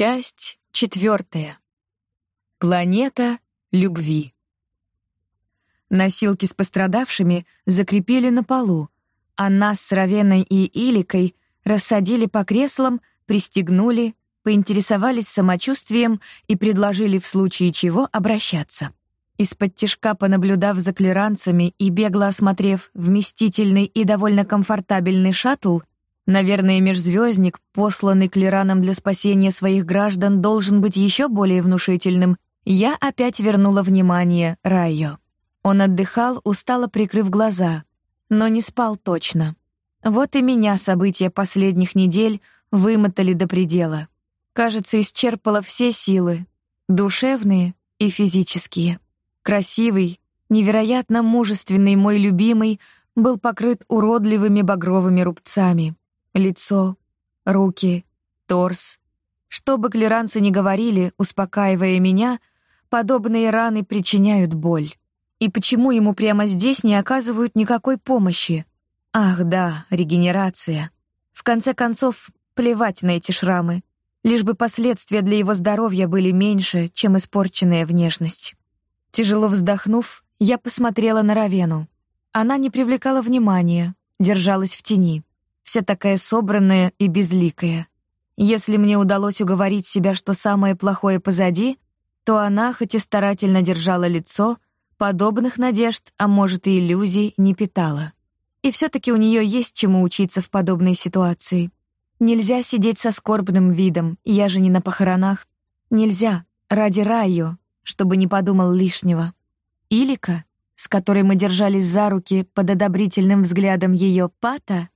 Часть четвертая. Планета любви. Носилки с пострадавшими закрепили на полу, а нас с Равеной и Иликой рассадили по креслам, пристегнули, поинтересовались самочувствием и предложили в случае чего обращаться. Из-под тишка понаблюдав за клиранцами и бегло осмотрев вместительный и довольно комфортабельный шаттл, наверное, межзвездник, посланный клираном для спасения своих граждан, должен быть еще более внушительным, я опять вернула внимание Райо. Он отдыхал, устало прикрыв глаза, но не спал точно. Вот и меня события последних недель вымотали до предела. Кажется, исчерпала все силы, душевные и физические. Красивый, невероятно мужественный мой любимый был покрыт уродливыми багровыми рубцами. Лицо, руки, торс. Что бы клиранцы ни говорили, успокаивая меня, подобные раны причиняют боль. И почему ему прямо здесь не оказывают никакой помощи? Ах, да, регенерация. В конце концов, плевать на эти шрамы, лишь бы последствия для его здоровья были меньше, чем испорченная внешность. Тяжело вздохнув, я посмотрела на Равену. Она не привлекала внимания, держалась в тени. Вся такая собранная и безликая. Если мне удалось уговорить себя, что самое плохое позади, то она, хоть и старательно держала лицо, подобных надежд, а может и иллюзий, не питала. И все таки у нее есть чему учиться в подобной ситуации. Нельзя сидеть со скорбным видом, я же не на похоронах. Нельзя, ради Раю, чтобы не подумал лишнего. Илика, с которой мы держались за руки под одобрительным взглядом ее пата,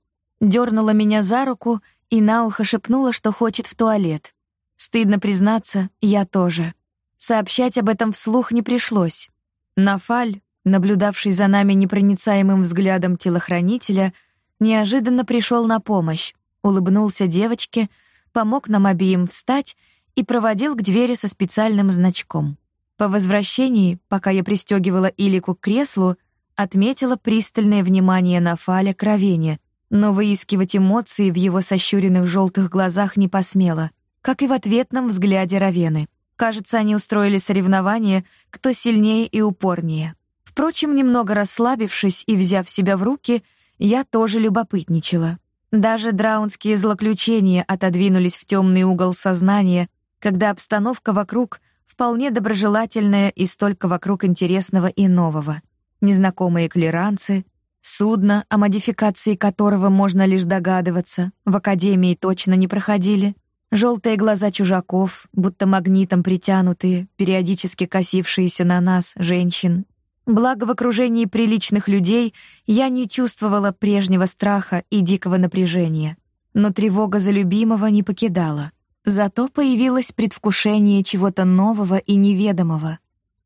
дернула меня за руку и на ухо шепнула, что хочет в туалет. Стыдно признаться, я тоже. Сообщать об этом вслух не пришлось. Нафаль, наблюдавший за нами непроницаемым взглядом телохранителя, неожиданно пришел на помощь, улыбнулся девочке, помог нам обеим встать и проводил к двери со специальным значком. По возвращении, пока я пристегивала Илику к креслу, отметила пристальное внимание на Фаля к Равене, но выискивать эмоции в его сощуренных желтых глазах не посмела, как и в ответном взгляде Равены. Кажется, они устроили соревнование, кто сильнее и упорнее. Впрочем, немного расслабившись и взяв себя в руки, я тоже любопытничала. Даже драунские злоключения отодвинулись в темный угол сознания, когда обстановка вокруг — вполне доброжелательное и столько вокруг интересного и нового. Незнакомые клиранцы, судно, о модификации которого можно лишь догадываться, в академии точно не проходили, желтые глаза чужаков, будто магнитом притянутые, периодически косившиеся на нас, женщин. Благо в окружении приличных людей я не чувствовала прежнего страха и дикого напряжения, но тревога за любимого не покидала — Зато появилось предвкушение чего-то нового и неведомого,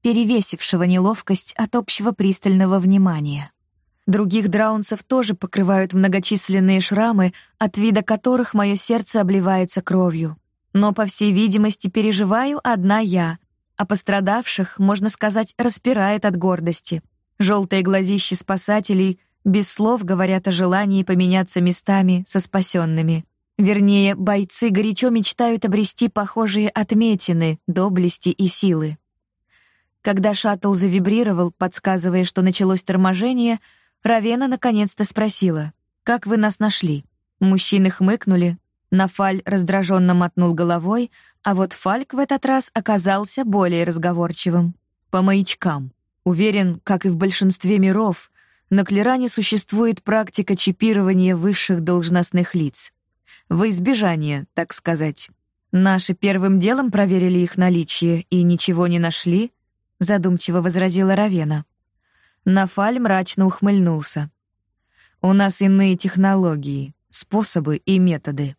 перевесившего неловкость от общего пристального внимания. Других драунцев тоже покрывают многочисленные шрамы, от вида которых мое сердце обливается кровью. Но, по всей видимости, переживаю одна я, а пострадавших, можно сказать, распирает от гордости. Желтые глазищи спасателей без слов говорят о желании поменяться местами со спасенными. Вернее, бойцы горячо мечтают обрести похожие отметины, доблести и силы. Когда шаттл завибрировал, подсказывая, что началось торможение, Равена наконец-то спросила, «Как вы нас нашли?» Мужчины хмыкнули, Нафаль раздраженно мотнул головой, а вот Фальк в этот раз оказался более разговорчивым. «По маячкам. Уверен, как и в большинстве миров, на Клеране существует практика чипирования высших должностных лиц во избежание, так сказать. Наши первым делом проверили их наличие и ничего не нашли, задумчиво возразила Равена. Нафаль мрачно ухмыльнулся. У нас иные технологии, способы и методы.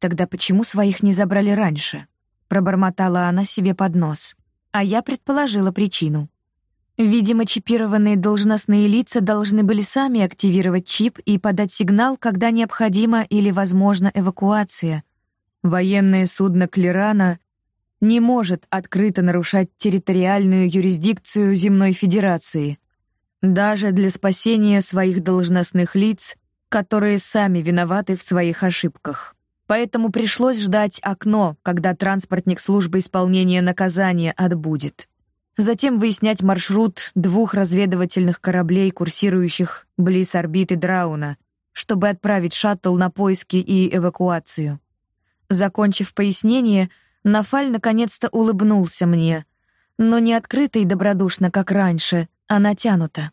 Тогда почему своих не забрали раньше? пробормотала она себе под нос. А я предположила причину. Видимо, чипированные должностные лица должны были сами активировать чип и подать сигнал, когда необходима или возможна эвакуация. Военное судно Клерана не может открыто нарушать территориальную юрисдикцию Земной Федерации, даже для спасения своих должностных лиц, которые сами виноваты в своих ошибках. Поэтому пришлось ждать окно, когда транспортник службы исполнения наказания отбудет. Затем выяснять маршрут двух разведывательных кораблей, курсирующих близ орбиты Драуна, чтобы отправить шаттл на поиски и эвакуацию. Закончив пояснение, Нафаль наконец-то улыбнулся мне, но не открыто и добродушно, как раньше, а натянуто.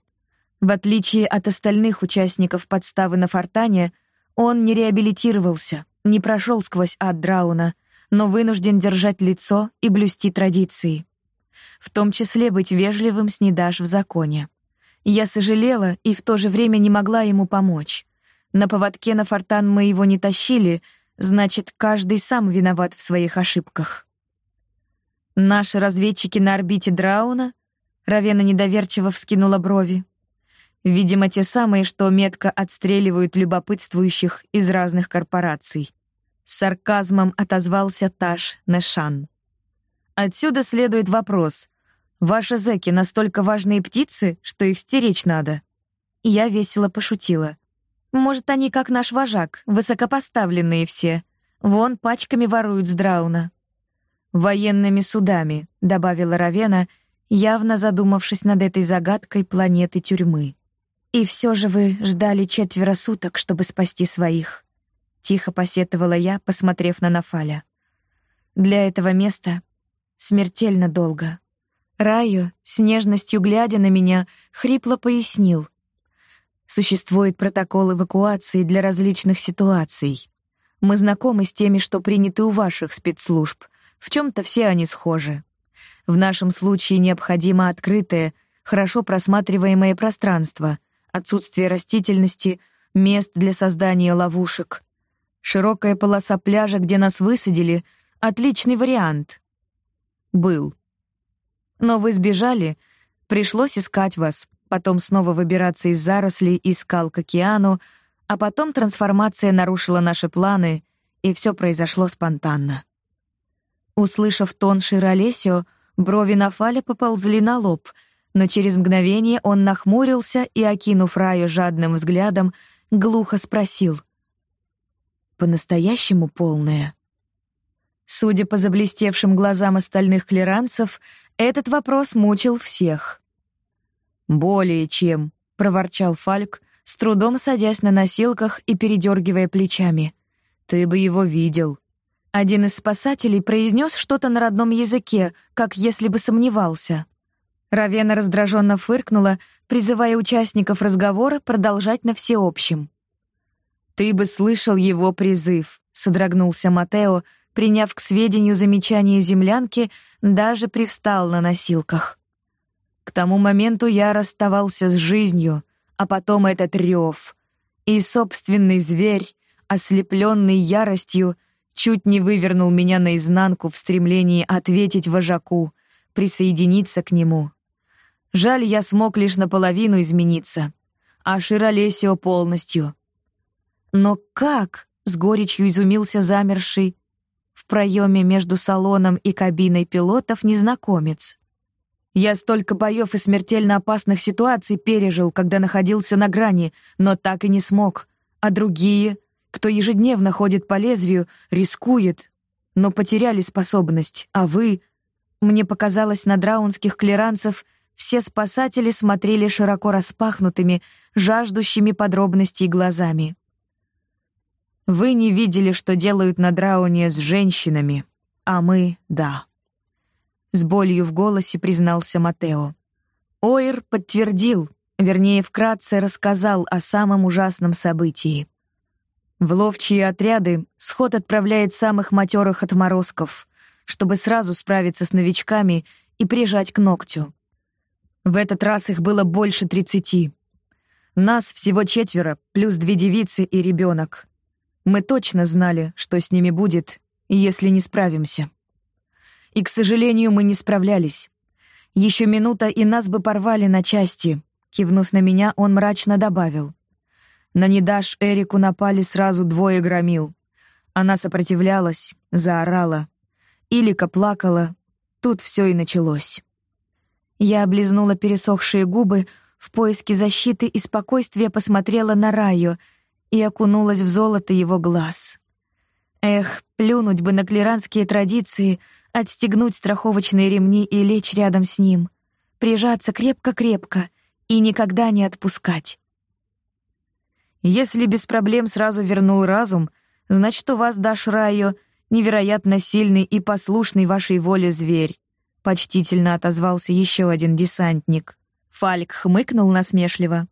В отличие от остальных участников подставы на Фортане, он не реабилитировался, не прошел сквозь ад Драуна, но вынужден держать лицо и блюсти традиции. В том числе быть вежливым с Недаш в законе. Я сожалела и в то же время не могла ему помочь. На поводке на Фортан мы его не тащили, значит, каждый сам виноват в своих ошибках. Наши разведчики на орбите Драуна? Равена недоверчиво вскинула брови. Видимо, те самые, что метко отстреливают любопытствующих из разных корпораций. С сарказмом отозвался Таш Нэшан. Отсюда следует вопрос. Ваши зэки настолько важные птицы, что их стеречь надо? Я весело пошутила. Может, они как наш вожак, высокопоставленные все. Вон пачками воруют с Драуна военными судами», — добавила Равена, явно задумавшись над этой загадкой планеты тюрьмы. «И все же вы ждали четверо суток, чтобы спасти своих», — тихо посетовала я, посмотрев на Нафаля. «Для этого места смертельно долго». Раю, с нежностью глядя на меня, хрипло пояснил. Существует протокол эвакуации для различных ситуаций. Мы знакомы с теми, что приняты у ваших спецслужб — в чем-то все они схожи. В нашем случае необходимо открытое, хорошо просматриваемое пространство, отсутствие растительности, мест для создания ловушек. Широкая полоса пляжа, где нас высадили, — отличный вариант. Был. Но вы сбежали, пришлось искать вас, потом снова выбираться из зарослей и скал к океану, а потом трансформация нарушила наши планы, и все произошло спонтанно. Услышав тон Широлесио, брови Нафаля поползли на лоб, но через мгновение он нахмурился и, окинув Раю жадным взглядом, глухо спросил. «По-настоящему полная?» Судя по заблестевшим глазам остальных клеранцев, этот вопрос мучил всех. «Более чем», — проворчал Фальк, с трудом садясь на носилках и передергивая плечами. «Ты бы его видел. Один из спасателей произнес что-то на родном языке, как если бы сомневался. Равена раздраженно фыркнула, призывая участников разговора продолжать на всеобщем. «Ты бы слышал его призыв», — содрогнулся Матео, приняв к сведению замечание землянки, даже привстал на носилках. К тому моменту я расставался с жизнью, а потом этот рев. И собственный зверь, ослепленный яростью, чуть не вывернул меня наизнанку в стремлении ответить вожаку, присоединиться к нему. Жаль, я смог лишь наполовину измениться, а Широлесио полностью. Но как, с горечью изумился замерший в проеме между салоном и кабиной пилотов незнакомец. Я столько боев и смертельно опасных ситуаций пережил, когда находился на грани, но так и не смог. А другие кто ежедневно ходит по лезвию, рискует, но потеряли способность, а вы... Мне показалось, на драунских клеранцев все спасатели смотрели широко распахнутыми, жаждущими подробностей глазами. Вы не видели, что делают на драуне с женщинами, а мы — да. С болью в голосе признался Матео. Ойр подтвердил, вернее, вкратце рассказал о самом ужасном событии. В ловчие отряды сход отправляет самых матерых отморозков, чтобы сразу справиться с новичками и прижать к ногтю. В этот раз их было больше тридцати. Нас всего четверо, плюс две девицы и ребенок. Мы точно знали, что с ними будет, если не справимся. И, к сожалению, мы не справлялись. Еще минута, и нас бы порвали на части. Кивнув на меня, он мрачно добавил. На Недаш Эрику напали сразу двое громил. Она сопротивлялась, заорала. Илика плакала. Тут все и началось. Я облизнула пересохшие губы, в поиске защиты и спокойствия посмотрела на Раю и окунулась в золото его глаз. Эх, плюнуть бы на клиранские традиции, отстегнуть страховочные ремни и лечь рядом с ним, прижаться крепко-крепко и никогда не отпускать. Если без проблем сразу вернул разум, значит, у вас, Даш Райо, невероятно сильный и послушный вашей воле зверь, почтительно отозвался еще один десантник. Фальк хмыкнул насмешливо,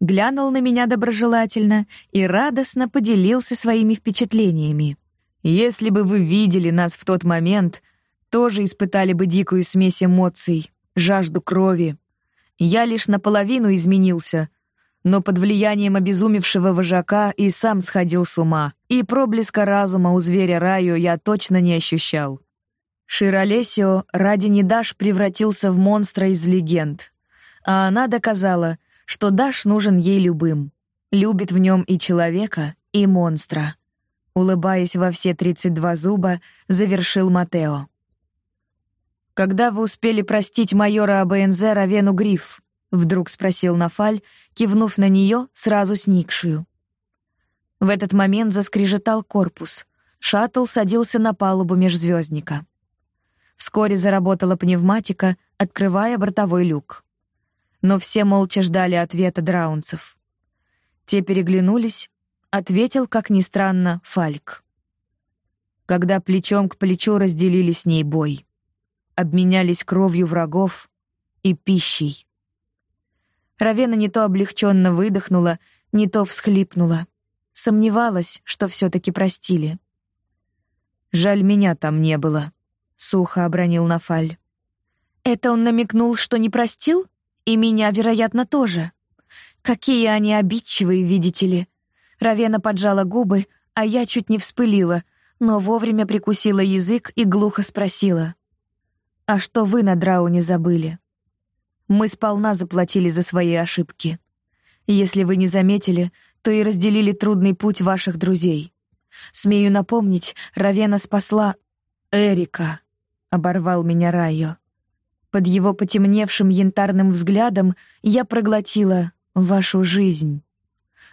глянул на меня доброжелательно и радостно поделился своими впечатлениями. Если бы вы видели нас в тот момент, тоже испытали бы дикую смесь эмоций, жажду крови. Я лишь наполовину изменился, но под влиянием обезумевшего вожака и сам сходил с ума, и проблеска разума у зверя Раю я точно не ощущал. Широлесио ради Недаш превратился в монстра из легенд, а она доказала, что Даш нужен ей любым, любит в нем и человека, и монстра. Улыбаясь во все 32 зуба, завершил Матео. «Когда вы успели простить майора АБНЗ Равену Гриф?» — вдруг спросил Нафаль, кивнув на нее, сразу сникшую. В этот момент заскрежетал корпус. Шаттл садился на палубу межзвездника. Вскоре заработала пневматика, открывая бортовой люк. Но все молча ждали ответа драунцев. Те переглянулись, ответил, как ни странно, Фальк. Когда плечом к плечу разделили с ней бой, обменялись кровью врагов и пищей. Равена не то облегченно выдохнула, не то всхлипнула. Сомневалась, что все таки простили. «Жаль, меня там не было», — сухо обронил Нафаль. «Это он намекнул, что не простил? И меня, вероятно, тоже. Какие они обидчивые, видите ли». Равена поджала губы, а я чуть не вспылила, но вовремя прикусила язык и глухо спросила. «А что вы на Драуне забыли?» Мы сполна заплатили за свои ошибки. Если вы не заметили, то и разделили трудный путь ваших друзей. Смею напомнить, Равена спасла Эрика, оборвал меня Райо. Под его потемневшим янтарным взглядом я проглотила вашу жизнь.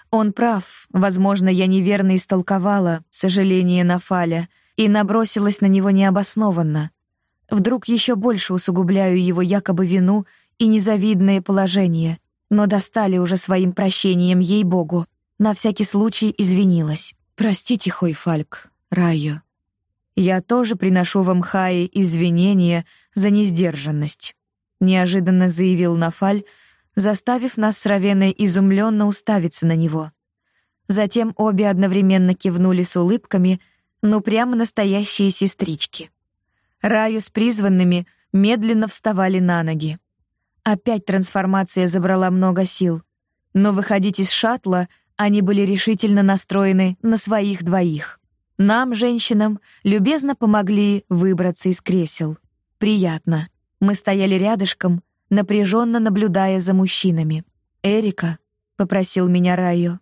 Он прав, возможно, я неверно истолковала сожаление Нафаля и набросилась на него необоснованно. Вдруг еще больше усугубляю его якобы вину — и незавидное положение, но достали уже своим прощением ей-богу. На всякий случай извинилась. «Простите, Хойфальк, Райо. Я тоже приношу вам, Хаи, извинения за несдержанность», — неожиданно заявил Нафаль, заставив нас с Равеной изумленно уставиться на него. Затем обе одновременно кивнули с улыбками, ну прямо настоящие сестрички. Раю с призванными медленно вставали на ноги. Опять трансформация забрала много сил. Но выходить из шаттла они были решительно настроены на своих двоих. Нам, женщинам, любезно помогли выбраться из кресел. Приятно. Мы стояли рядышком, напряженно наблюдая за мужчинами. «Эрика», — попросил меня Райо.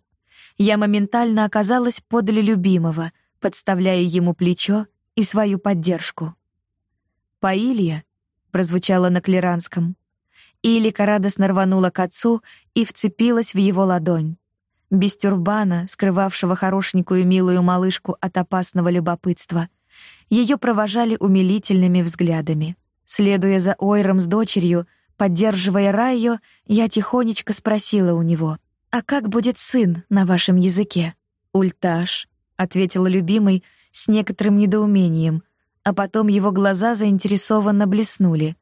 Я моментально оказалась подле любимого, подставляя ему плечо и свою поддержку. «Паилья», — прозвучало на клеранском. Илика радостно рванула к отцу и вцепилась в его ладонь. Без тюрбана, скрывавшего хорошенькую милую малышку от опасного любопытства, ее провожали умилительными взглядами. Следуя за Ойром с дочерью, поддерживая Райо, я тихонечко спросила у него, «А как будет сын на вашем языке?» «Ульташ», — ответила любимый с некоторым недоумением, а потом его глаза заинтересованно блеснули.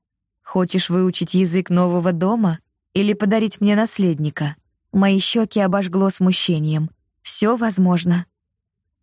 Хочешь выучить язык нового дома или подарить мне наследника? Мои щеки обожгло смущением. Все возможно.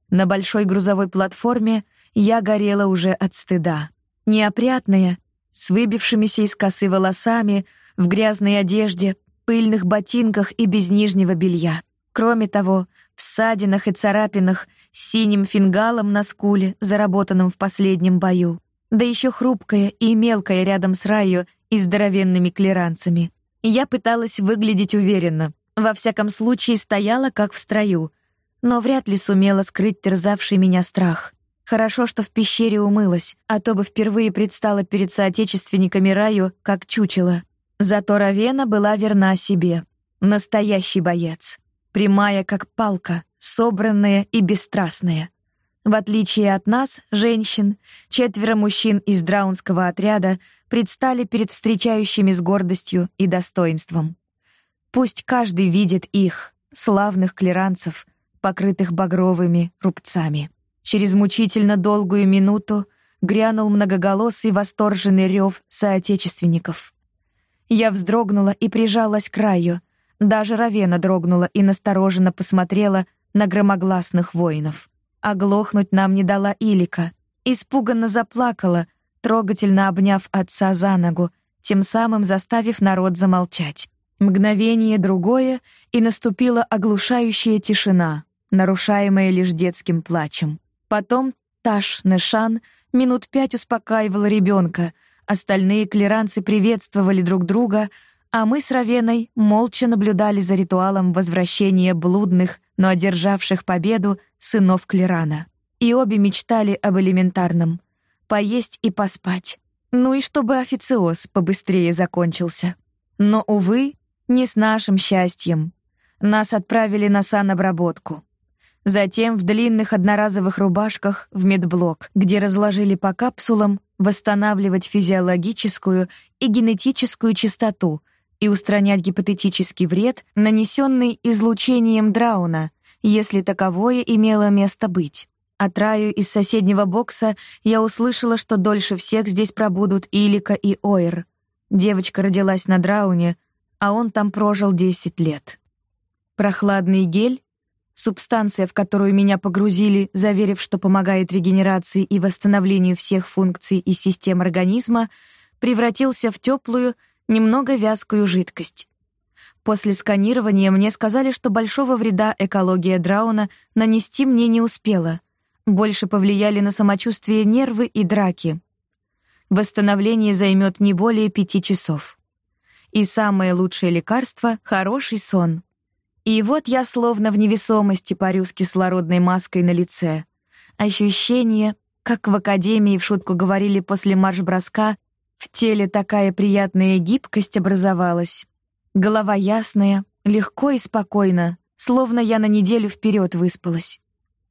На большой грузовой платформе я горела уже от стыда. Неопрятная, с выбившимися из косы волосами, в грязной одежде, пыльных ботинках и без нижнего белья. Кроме того, в ссадинах и царапинах, синим фингалом на скуле, заработанным в последнем бою да еще хрупкая и мелкая рядом с Раю и здоровенными клеранцами. Я пыталась выглядеть уверенно, во всяком случае стояла как в строю, но вряд ли сумела скрыть терзавший меня страх. Хорошо, что в пещере умылась, а то бы впервые предстала перед соотечественниками Раю как чучело. Зато Равена была верна себе. Настоящий боец. Прямая, как палка, собранная и бесстрастная. В отличие от нас, женщин, четверо мужчин из драунского отряда предстали перед встречающими с гордостью и достоинством. Пусть каждый видит их, славных клиранцев, покрытых багровыми рубцами. Через мучительно долгую минуту грянул многоголосый восторженный рев соотечественников. Я вздрогнула и прижалась к краю. Даже Равена дрогнула и настороженно посмотрела на громогласных воинов. Оглохнуть нам не дала Илика. Испуганно заплакала, трогательно обняв отца за ногу, тем самым заставив народ замолчать. Мгновение другое, и наступила оглушающая тишина, нарушаемая лишь детским плачем. Потом Таш Нэшан минут пять успокаивала ребенка, остальные клиранцы приветствовали друг друга, а мы с Равеной молча наблюдали за ритуалом возвращения блудных, но одержавших победу сынов Клирана. И обе мечтали об элементарном — поесть и поспать. Ну и чтобы официоз побыстрее закончился. Но, увы, не с нашим счастьем. Нас отправили на санобработку. Затем в длинных одноразовых рубашках в медблок, где разложили по капсулам восстанавливать физиологическую и генетическую чистоту и устранять гипотетический вред, нанесенный излучением Драуна, если таковое имело место быть. От Раю из соседнего бокса я услышала, что дольше всех здесь пробудут Илика и Ойр. Девочка родилась на Драуне, а он там прожил 10 лет. Прохладный гель, субстанция, в которую меня погрузили, заверив, что помогает регенерации и восстановлению всех функций и систем организма, превратился в теплую, немного вязкую жидкость. После сканирования мне сказали, что большого вреда экология Драуна нанести мне не успела. Больше повлияли на самочувствие нервы и драки. Восстановление займет не более пяти часов. И самое лучшее лекарство — хороший сон. И вот я словно в невесомости парю с кислородной маской на лице. Ощущение, как в академии в шутку говорили после марш-броска, в теле такая приятная гибкость образовалась. Голова ясная, легко и спокойно, словно я на неделю вперед выспалась.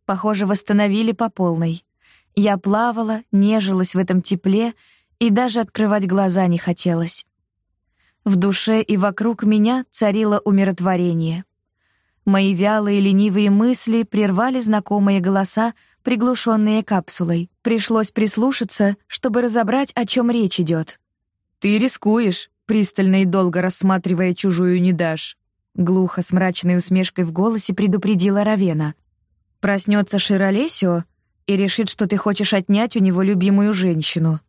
Похоже, восстановили по полной. Я плавала, нежилась в этом тепле, и даже открывать глаза не хотелось. В душе и вокруг меня царило умиротворение. Мои вялые ленивые мысли прервали знакомые голоса, приглушенные капсулой. Пришлось прислушаться, чтобы разобрать, о чем речь идет. «Ты рискуешь», пристально и долго рассматривая чужую не дашь. Глухо, с мрачной усмешкой в голосе предупредила Равена. Проснется Широлесио и решит, что ты хочешь отнять у него любимую женщину.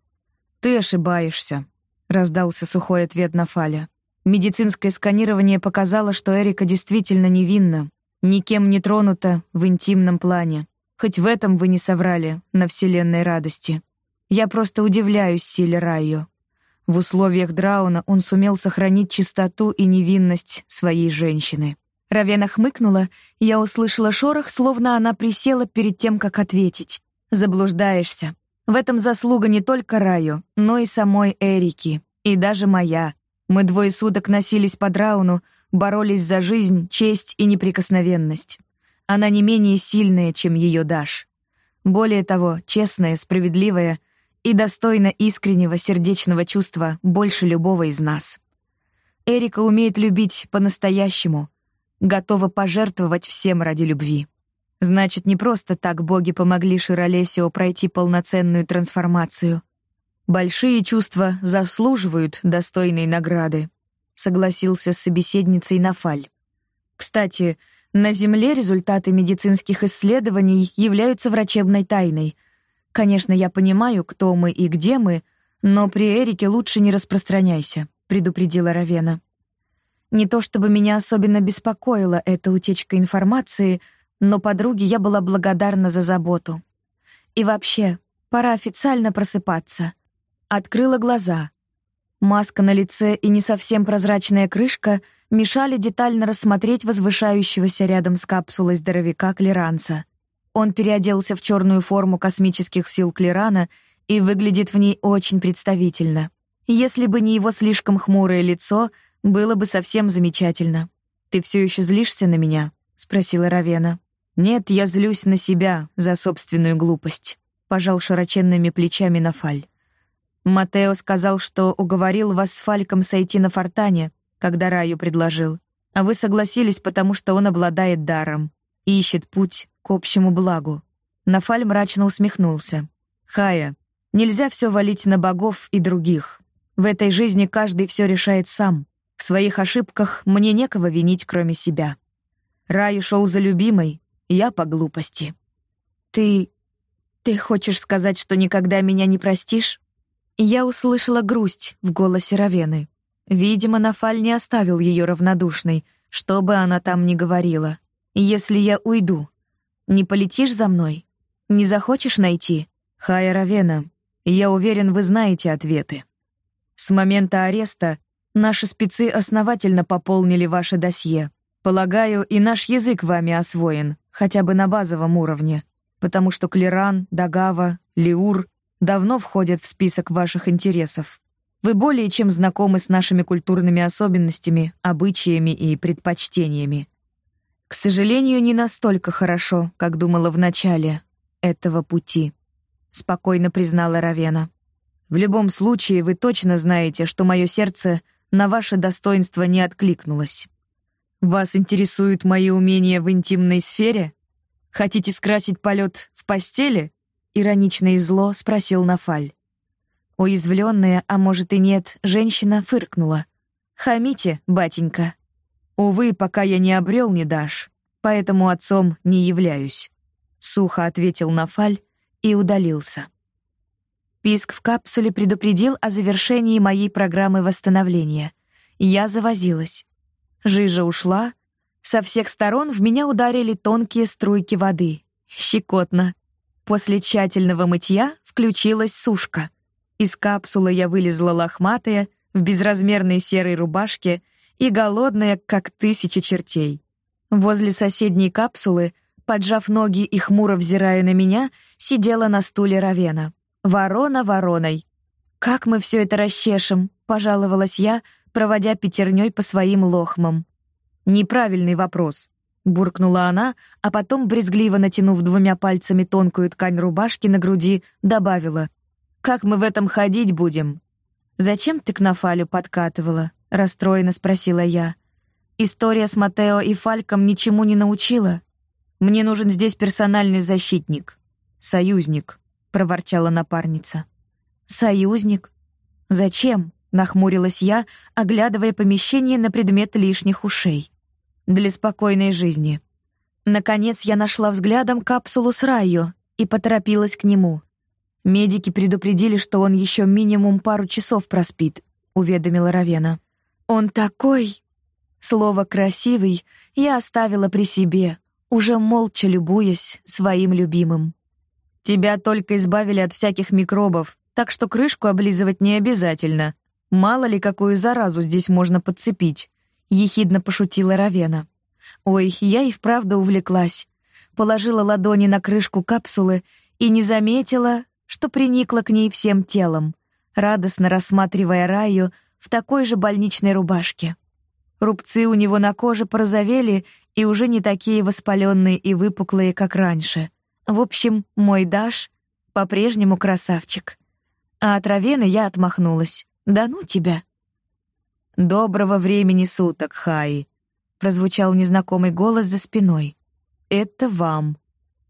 Ты ошибаешься, раздался сухой ответ на Фаля. Медицинское сканирование показало, что Эрика действительно невинна, никем не тронута в интимном плане. Хоть в этом вы не соврали на вселенной радости. Я просто удивляюсь силе Райо. В условиях Драуна он сумел сохранить чистоту и невинность своей женщины. Равена хмыкнула, и я услышала шорох, словно она присела перед тем, как ответить. «Заблуждаешься. В этом заслуга не только Раю, но и самой Эрики, и даже моя. Мы двое суток носились по Драуну, боролись за жизнь, честь и неприкосновенность. Она не менее сильная, чем ее Даш. Более того, честная, справедливая — и достойна искреннего сердечного чувства больше любого из нас. Эрика умеет любить по-настоящему, готова пожертвовать всем ради любви. Значит, не просто так боги помогли Широлесио пройти полноценную трансформацию. Большие чувства заслуживают достойной награды, согласился с собеседницей Нафаль. Кстати, на Земле результаты медицинских исследований являются врачебной тайной — Конечно, я понимаю, кто мы и где мы, но при Эрике лучше не распространяйся, предупредила Равена. Не то чтобы меня особенно беспокоила эта утечка информации, но подруге я была благодарна за заботу. И вообще, пора официально просыпаться. Открыла глаза. Маска на лице и не совсем прозрачная крышка мешали детально рассмотреть возвышающегося рядом с капсулой здоровяка Клеранца. Он переоделся в черную форму космических сил Клирана и выглядит в ней очень представительно. Если бы не его слишком хмурое лицо, было бы совсем замечательно. «Ты все еще злишься на меня?» — спросила Равена. Нет, я злюсь на себя за собственную глупость, пожал широченными плечами Нафаль. Матео сказал, что уговорил вас с Фальком сойти на фортане, когда Раю предложил, а вы согласились, потому что он обладает даром и ищет путь к общему благу. Нафаль мрачно усмехнулся. Хая, нельзя все валить на богов и других. В этой жизни каждый все решает сам. В своих ошибках мне некого винить, кроме себя. Рай ушел за любимой, я по глупости. Ты... ты хочешь сказать, что никогда меня не простишь? Я услышала грусть в голосе Равены. Видимо, Нафаль не оставил ее равнодушной, что бы она там ни говорила. Если я уйду, не полетишь за мной? Не захочешь найти? Хая Равена, я уверен, вы знаете ответы. С момента ареста наши спецы основательно пополнили ваше досье. Полагаю, и наш язык вами освоен, хотя бы на базовом уровне, потому что Клеран, Дагава, Лиур давно входят в список ваших интересов. Вы более чем знакомы с нашими культурными особенностями, обычаями и предпочтениями. К сожалению, не настолько хорошо, как думала в начале этого пути, спокойно признала Равена. В любом случае, вы точно знаете, что мое сердце на ваше достоинство не откликнулось. Вас интересуют мои умения в интимной сфере? Хотите скрасить полет в постели? Иронично и зло спросил Нафаль. Уязвленная, а может и нет, женщина фыркнула. «Хамите, батенька». «Увы, пока я не обрел, не дашь, поэтому отцом не являюсь», — сухо ответил Нафаль и удалился. Писк в капсуле предупредил о завершении моей программы восстановления. Я завозилась. Жижа ушла. Со всех сторон в меня ударили тонкие струйки воды. Щекотно. После тщательного мытья включилась сушка. Из капсулы я вылезла лохматая, в безразмерной серой рубашке и голодная, как тысяча чертей. Возле соседней капсулы, поджав ноги и хмуро взирая на меня, сидела на стуле Равена. Ворона вороной. «Как мы все это расчешем?» — пожаловалась я, проводя пятерней по своим лохмам. «Неправильный вопрос», — буркнула она, а потом, брезгливо натянув двумя пальцами тонкую ткань рубашки на груди, добавила. «Как мы в этом ходить будем?» «Зачем ты к Нафалю подкатывала?» — расстроенно спросила я. «История с Матео и Фальком ничему не научила. Мне нужен здесь персональный защитник. Союзник» проворчала напарница. Союзник? Зачем? нахмурилась я, оглядывая помещение на предмет лишних ушей. Для спокойной жизни. Наконец я нашла взглядом капсулу с Райо и поторопилась к нему. Медики предупредили, что он еще минимум пару часов проспит, уведомила Равена. Он такой Слово красивый я оставила при себе, уже молча любуясь своим любимым. Тебя только избавили от всяких микробов, так что крышку облизывать не обязательно. Мало ли, какую заразу здесь можно подцепить», — ехидно пошутила Равена. «Ой, я и вправду увлеклась. Положила ладони на крышку капсулы и не заметила, что приникла к ней всем телом, радостно рассматривая Раю в такой же больничной рубашке. Рубцы у него на коже порозовели и уже не такие воспаленные и выпуклые, как раньше. В общем, мой Даш по-прежнему красавчик. А от Равены я отмахнулась. «Да ну тебя!» «Доброго времени суток, Хаи!» — прозвучал незнакомый голос за спиной. «Это вам».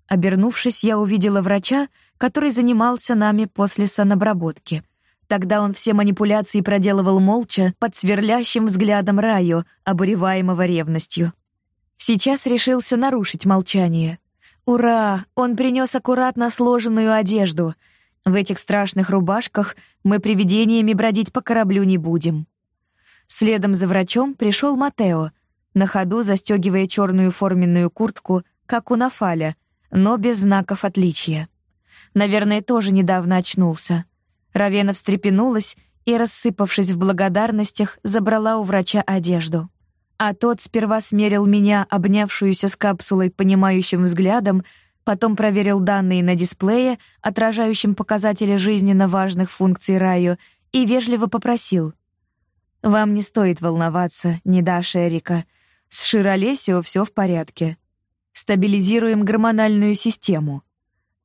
Обернувшись, я увидела врача, который занимался нами после санобработки. Тогда он все манипуляции проделывал молча, под сверлящим взглядом Раю, обуреваемого ревностью. Сейчас решился нарушить молчание. Ура! Он принес аккуратно сложенную одежду. В этих страшных рубашках мы привидениями бродить по кораблю не будем. Следом за врачом пришел Матео, на ходу застегивая черную форменную куртку, как у Нафаля, но без знаков отличия. Наверное, тоже недавно очнулся. Равена встрепенулась и, рассыпавшись в благодарностях, забрала у врача одежду. А тот сперва смерил меня, обнявшуюся с капсулой, понимающим взглядом, потом проверил данные на дисплее, отражающем показатели жизненно важных функций Раю, и вежливо попросил. «Вам не стоит волноваться, не Даша Эрика. С Широлесио все в порядке. стабилизируем гормональную систему.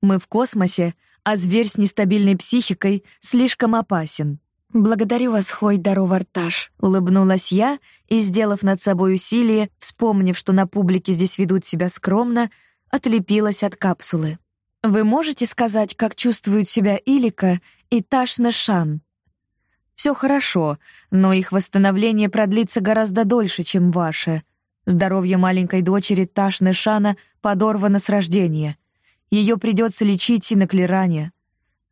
Мы в космосе, а зверь с нестабильной психикой слишком опасен. «Благодарю вас, Хой Дароварташ», — улыбнулась я и, сделав над собой усилие, вспомнив, что на публике здесь ведут себя скромно, отлепилась от капсулы. «Вы можете сказать, как чувствуют себя Илика и Ташна Шан?» «Все хорошо, но их восстановление продлится гораздо дольше, чем ваше. Здоровье маленькой дочери Ташны Шана подорвано с рождения. Ее придется лечить и на клиране.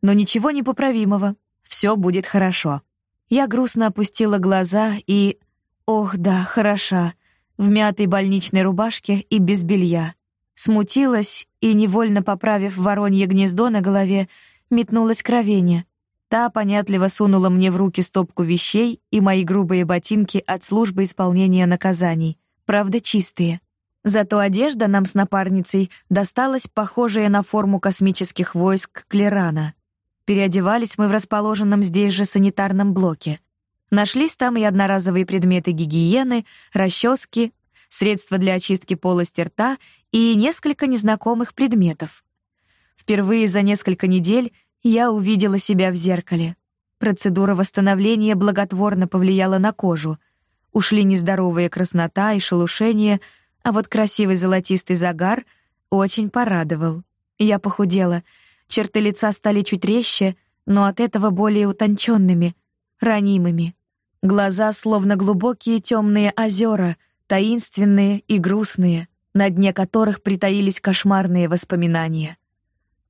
Но ничего непоправимого, все будет хорошо. Я грустно опустила глаза и... Ох, да, хороша. В мятой больничной рубашке и без белья. Смутилась и, невольно поправив воронье гнездо на голове, метнулась к Равене. Та понятливо сунула мне в руки стопку вещей и мои грубые ботинки от службы исполнения наказаний. Правда, чистые. Зато одежда нам с напарницей досталась похожая на форму космических войск Клерана. Переодевались мы в расположенном здесь же санитарном блоке. Нашлись там и одноразовые предметы гигиены, расчески, средства для очистки полости рта и несколько незнакомых предметов. Впервые за несколько недель я увидела себя в зеркале. Процедура восстановления благотворно повлияла на кожу. Ушли нездоровая краснота и шелушение, а вот красивый золотистый загар очень порадовал. Я похудела — Черты лица стали чуть резче, но от этого более утонченными, ранимыми. Глаза словно глубокие темные озера, таинственные и грустные, на дне которых притаились кошмарные воспоминания.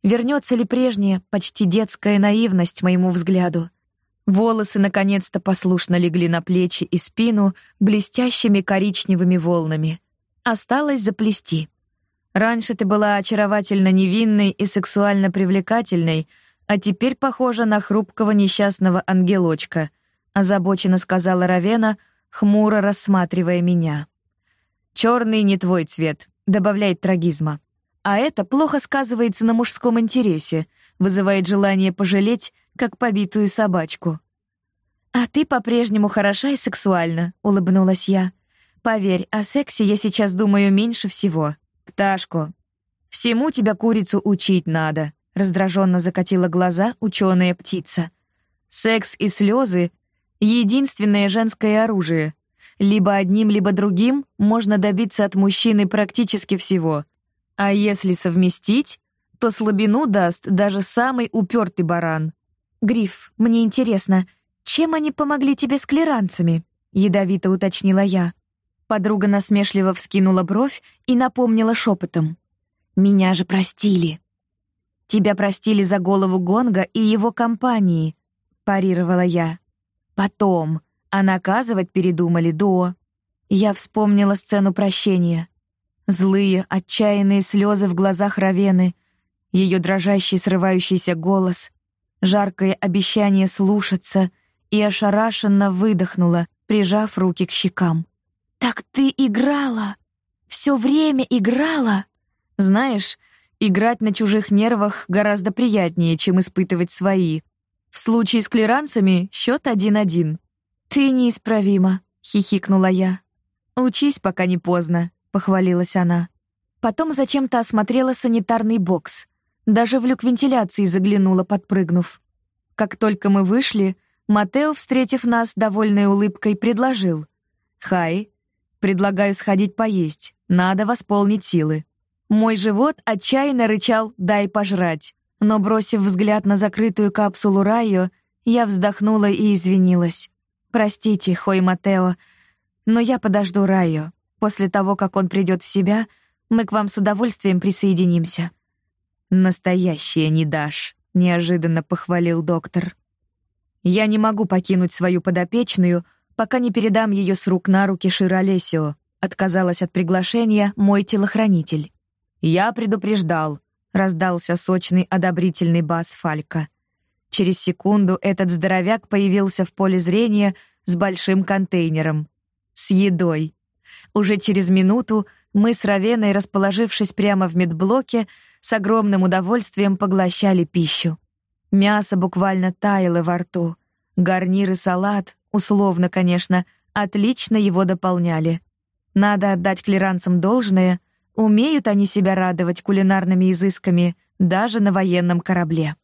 Вернется ли прежняя, почти детская наивность моему взгляду? Волосы наконец-то послушно легли на плечи и спину блестящими коричневыми волнами. Осталось заплести. Раньше ты была очаровательно невинной и сексуально привлекательной, а теперь похожа на хрупкого несчастного ангелочка», — озабоченно сказала Равена, хмуро рассматривая меня. «Черный не твой цвет», — добавляет трагизма. А это плохо сказывается на мужском интересе, вызывает желание пожалеть, как побитую собачку. «А ты по-прежнему хороша и сексуальна», — улыбнулась я. «Поверь, о сексе я сейчас думаю меньше всего». «Пташку, всему тебя курицу учить надо», — раздраженно закатила глаза ученая птица. «Секс и слезы — единственное женское оружие. Либо одним, либо другим можно добиться от мужчины практически всего. А если совместить, то слабину даст даже самый упертый баран». «Гриф, мне интересно, чем они помогли тебе с клеранцами?» — ядовито уточнила я. Подруга насмешливо вскинула бровь и напомнила шепотом. «Меня же простили». «Тебя простили за голову Гонга и его компании», — парировала я. «Потом, а наказывать передумали до». Я вспомнила сцену прощения. Злые, отчаянные слезы в глазах Равены, ее дрожащий, срывающийся голос, жаркое обещание слушаться и ошарашенно выдохнула, прижав руки к щекам. «Так ты играла! Все время играла!» «Знаешь, играть на чужих нервах гораздо приятнее, чем испытывать свои. В случае с клиранцами счет один-один». «Ты неисправима», — хихикнула я. «Учись, пока не поздно», — похвалилась она. Потом зачем-то осмотрела санитарный бокс. Даже в люк вентиляции заглянула, подпрыгнув. Как только мы вышли, Матео, встретив нас довольной улыбкой, предложил. «Хай, Предлагаю сходить поесть. Надо восполнить силы. Мой живот отчаянно рычал «дай пожрать». Но, бросив взгляд на закрытую капсулу Райо, я вздохнула и извинилась. «Простите, Хой Матео, но я подожду Райо. После того, как он придет в себя, мы к вам с удовольствием присоединимся». «Настоящее не дашь», — неожиданно похвалил доктор. «Я не могу покинуть свою подопечную», пока не передам ее с рук на руки Широлесио, отказалась от приглашения мой телохранитель. «Я предупреждал», — раздался сочный одобрительный бас Фалька. Через секунду этот здоровяк появился в поле зрения с большим контейнером. С едой. Уже через минуту мы с Равеной, расположившись прямо в медблоке, с огромным удовольствием поглощали пищу. Мясо буквально таяло во рту. Гарнир и салат, условно, конечно, отлично его дополняли. Надо отдать клиранцам должное, Умеют они себя радовать кулинарными изысками даже на военном корабле.